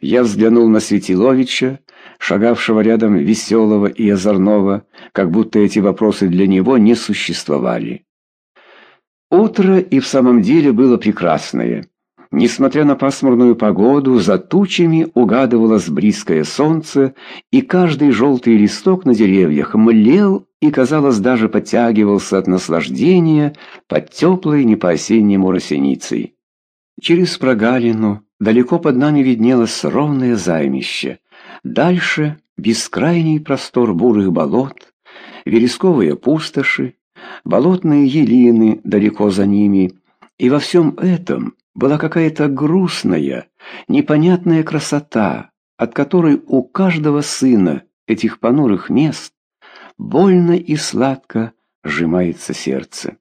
Я взглянул на Светиловича, шагавшего рядом веселого и озорного, как будто эти вопросы для него не существовали. Утро и в самом деле было прекрасное. Несмотря на пасмурную погоду, за тучами угадывалось близкое солнце, и каждый желтый листок на деревьях млел и, казалось, даже подтягивался от наслаждения под теплой не по-осеннему росеницей. Через прогалину далеко под нами виднелось ровное займище. Дальше бескрайний простор бурых болот, вересковые пустоши, болотные елины далеко за ними, и во всем этом была какая-то грустная, непонятная красота, от которой у каждого сына этих понурых мест больно и сладко сжимается сердце.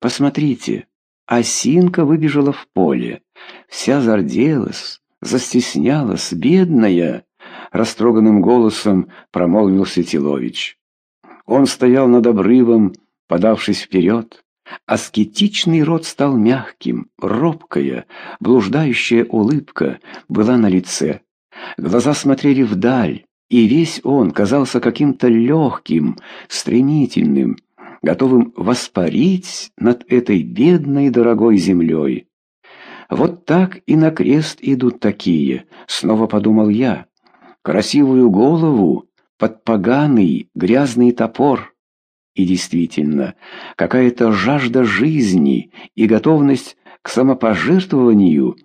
Посмотрите, осинка выбежала в поле, вся зарделась, застеснялась, бедная, растроганным голосом промолвил Светилович. Он стоял над обрывом, подавшись вперед. Аскетичный рот стал мягким, робкая, блуждающая улыбка была на лице. Глаза смотрели вдаль, и весь он казался каким-то легким, стремительным, готовым воспарить над этой бедной дорогой землей. Вот так и на крест идут такие, снова подумал я. Красивую голову под поганый грязный топор. И действительно, какая-то жажда жизни и готовность к самопожертвованию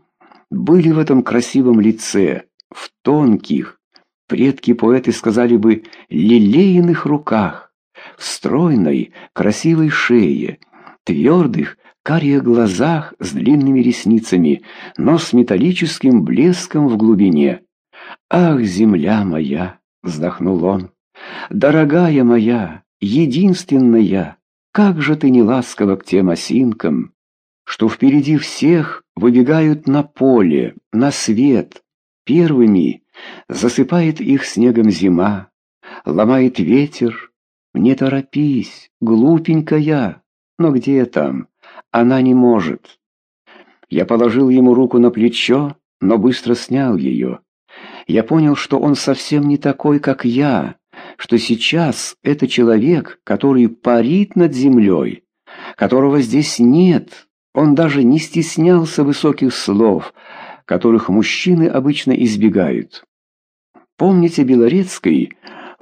были в этом красивом лице, в тонких, предки-поэты сказали бы, лилейных руках, стройной, красивой шее, твердых, карих глазах с длинными ресницами, но с металлическим блеском в глубине. «Ах, земля моя!» — вздохнул он. «Дорогая моя, единственная, как же ты не ласкова к тем осинкам, что впереди всех выбегают на поле, на свет, первыми засыпает их снегом зима, ломает ветер. Не торопись, глупенькая, но где там? Она не может. Я положил ему руку на плечо, но быстро снял ее. Я понял, что он совсем не такой, как я, что сейчас это человек, который парит над землей, которого здесь нет. Он даже не стеснялся высоких слов, которых мужчины обычно избегают. Помните Белорецкой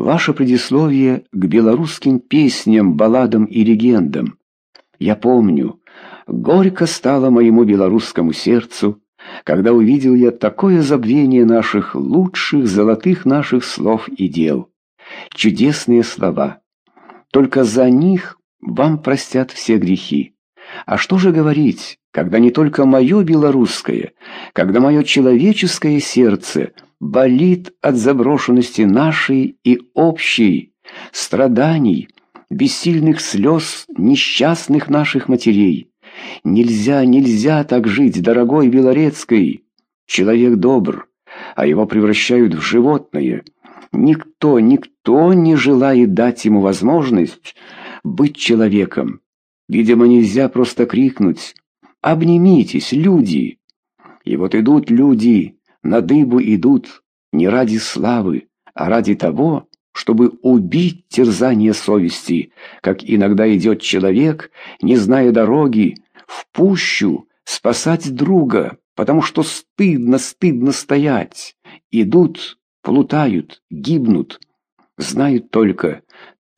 ваше предисловие к белорусским песням, балладам и легендам? Я помню, горько стало моему белорусскому сердцу, когда увидел я такое забвение наших лучших золотых наших слов и дел. Чудесные слова. Только за них вам простят все грехи. А что же говорить, когда не только мое белорусское, когда мое человеческое сердце болит от заброшенности нашей и общей, страданий, бессильных слез несчастных наших матерей. Нельзя, нельзя так жить, дорогой Белорецкой. Человек добр, а его превращают в животное. Никто, никто не желает дать ему возможность быть человеком. Видимо, нельзя просто крикнуть «Обнимитесь, люди!» И вот идут люди, на дыбу идут, не ради славы, а ради того, чтобы убить терзание совести, как иногда идет человек, не зная дороги, в пущу спасать друга, потому что стыдно, стыдно стоять. Идут, плутают, гибнут. Знают только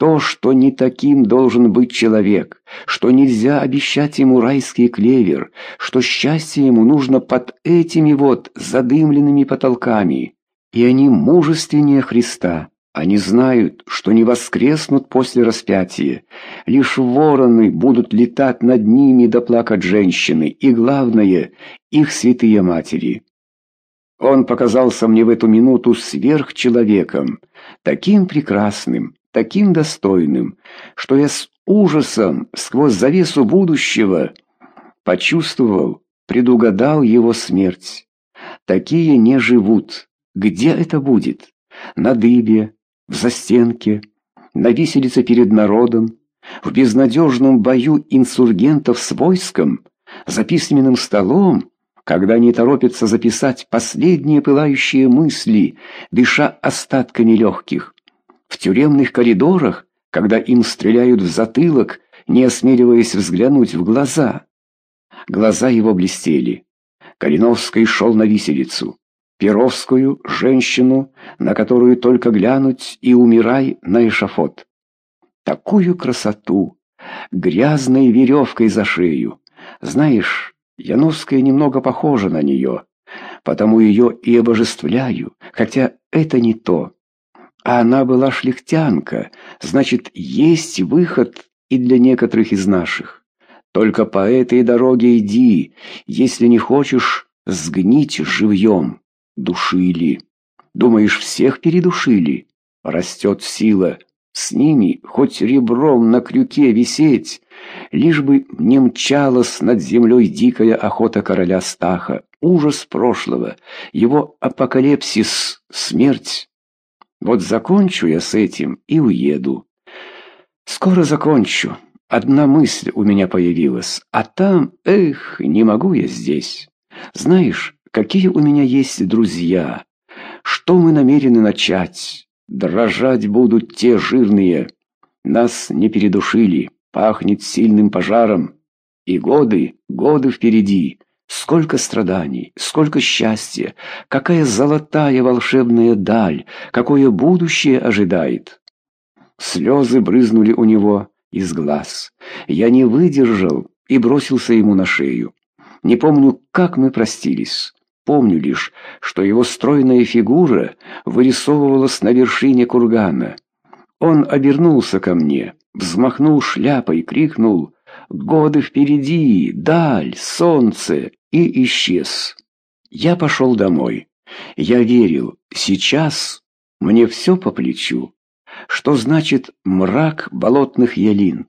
то, что не таким должен быть человек, что нельзя обещать ему райский клевер, что счастье ему нужно под этими вот задымленными потолками. И они мужественнее Христа. Они знают, что не воскреснут после распятия. Лишь вороны будут летать над ними да плакать женщины, и главное, их святые матери. Он показался мне в эту минуту сверхчеловеком, таким прекрасным, таким достойным, что я с ужасом сквозь завесу будущего почувствовал, предугадал его смерть. Такие не живут. Где это будет? На дыбе, в застенке, на виселице перед народом, в безнадежном бою инсургентов с войском, за письменным столом, когда не торопится записать последние пылающие мысли, дыша остатками легких. В тюремных коридорах, когда им стреляют в затылок, не осмеливаясь взглянуть в глаза. Глаза его блестели. Калиновский шел на виселицу. Перовскую, женщину, на которую только глянуть и умирай на эшафот. Такую красоту, грязной веревкой за шею. Знаешь, Яновская немного похожа на нее, потому ее и обожествляю, хотя это не то. А она была шляхтянка, значит, есть выход и для некоторых из наших. Только по этой дороге иди, если не хочешь сгнить живьем. Душили. Думаешь, всех передушили? Растет сила. С ними хоть ребром на крюке висеть, лишь бы не мчалась над землей дикая охота короля Стаха, ужас прошлого, его апокалипсис, смерть. Вот закончу я с этим и уеду. Скоро закончу. Одна мысль у меня появилась, а там, эх, не могу я здесь. Знаешь, какие у меня есть друзья, что мы намерены начать. Дрожать будут те жирные. Нас не передушили, пахнет сильным пожаром. И годы, годы впереди. Сколько страданий, сколько счастья, какая золотая волшебная даль, какое будущее ожидает. Слезы брызнули у него из глаз. Я не выдержал и бросился ему на шею. Не помню, как мы простились. Помню лишь, что его стройная фигура вырисовывалась на вершине кургана. Он обернулся ко мне, взмахнул шляпой, крикнул «Годы впереди! Даль! Солнце!» и исчез. Я пошел домой. Я верил, сейчас мне все по плечу. Что значит мрак болотных ялин?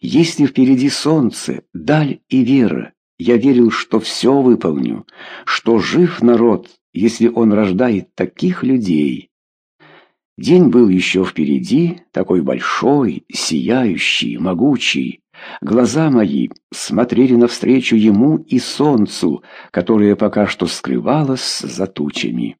Если впереди солнце, даль и вера, я верил, что все выполню, что жив народ, если он рождает таких людей. День был еще впереди, такой большой, сияющий, могучий. Глаза мои смотрели навстречу ему и солнцу, которое пока что скрывалось за тучами.